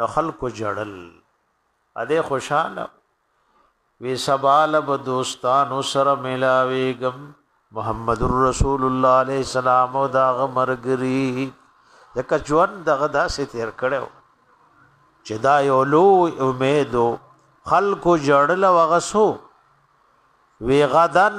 نو خلکو جړل اده خوشاله وی سبال به دوستانو سره ملاویګم محمد رسول الله علیه السلام او دا غمرګری ځکه ژوند دغه داسې تیر کړو چې دا یو لو امیدو خلکو جړل وغسو وی غدن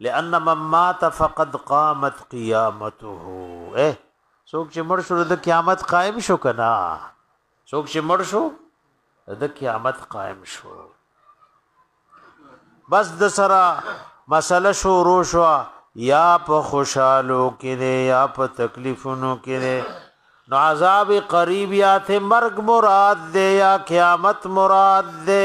لان من مات فقد قامت قیامته اے څوک چې مړ شو د قیامت قائم شو کنا څوک چې مړ شو د قیامت قائم شو بس د سره مسله شروع شو یا په خوشحالو کې دی یا په تکلیفونو کې دی نو عذاب قریب یا ته مرگ مراد دی یا قیامت مراد دی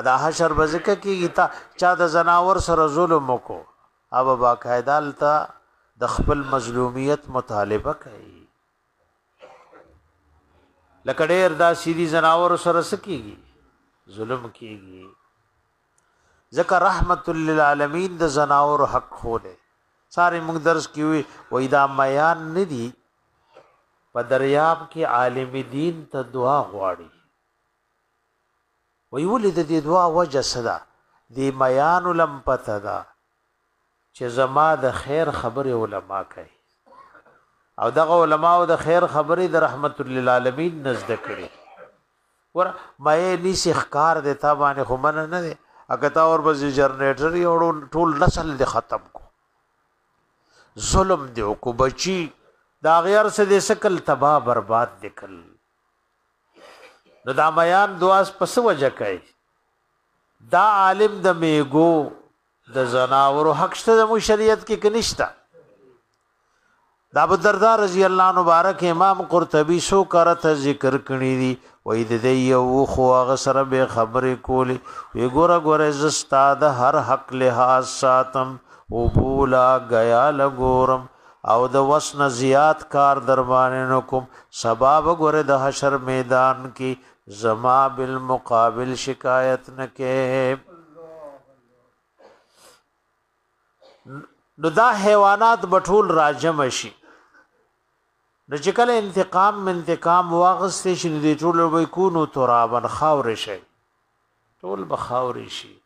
ادا حشر بزکه کیږي تا چا د زناور سره ظلم وکړو او باقاعده الته د خپل مظلومیت مطالبه کوي لکه ډېر دا سیدی زناور سره سکیږي ظلم کیږي ځکه رحمت للعالمین د زناور حق خو دی ساري موږ درس کې وي وای دا میان نه دي په دریاب کې عالم دین ته دعا غواړي وی ولی د دې دوا وجه څه ده دی میانو لم پته ده چې زما د خیر خبره علما کوي او دغه علما او د خیر خبره د رحمت للعالمین نزد کړي ور مې نسی خکار د تا باندې خو من نه دی اګه تا اور بس جنریټر یوړو ټول نسل د ختم کو ظلم دی او کو بچی دا غیر سه د سکل تبا برباد دکل نو دا میان دواس پس وجه کوي دا عالم د میګو د زناور حق شته د شریعت کې کنيشتا دا ابو الدرداء رضی الله عنه مبارک امام قرطبي سو کرته ذکر کړی دی وای د دې یو خو هغه سره به خبرې کولې وی ګوره ګوره ز استاد هر حق له ساتم او بولا غیا لګورم او د وس نه زیات کار دربانې نه کوم سبا به ګوره د حشر میدان کې زما بالمقابل شکایت نه کې نو دا حیوانات بټول راجم شي نو چې کله انتقام من انتقام واغستې شي نو دې ټول به کونو ترابن خاور شي ټول به خاور شي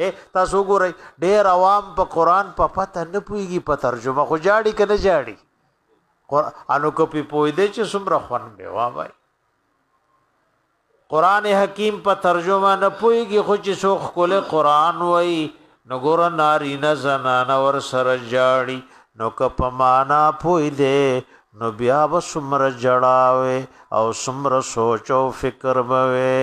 اے تاسو ګورئ ډېر عوام په قران په پته نه پويږي په ترجمه خو جاړي کنه جاړي قرانو کو په پوي دي چې سمره خون به وا وای قران حکیم په ترجمه نه پويږي خو چې سو خپل قران وای نو ګور ناری نه زنان ور سره جاړي نو که په معنا پوي دي نو بیا وسمره جړاوي او سمره سوچ او فکر بوي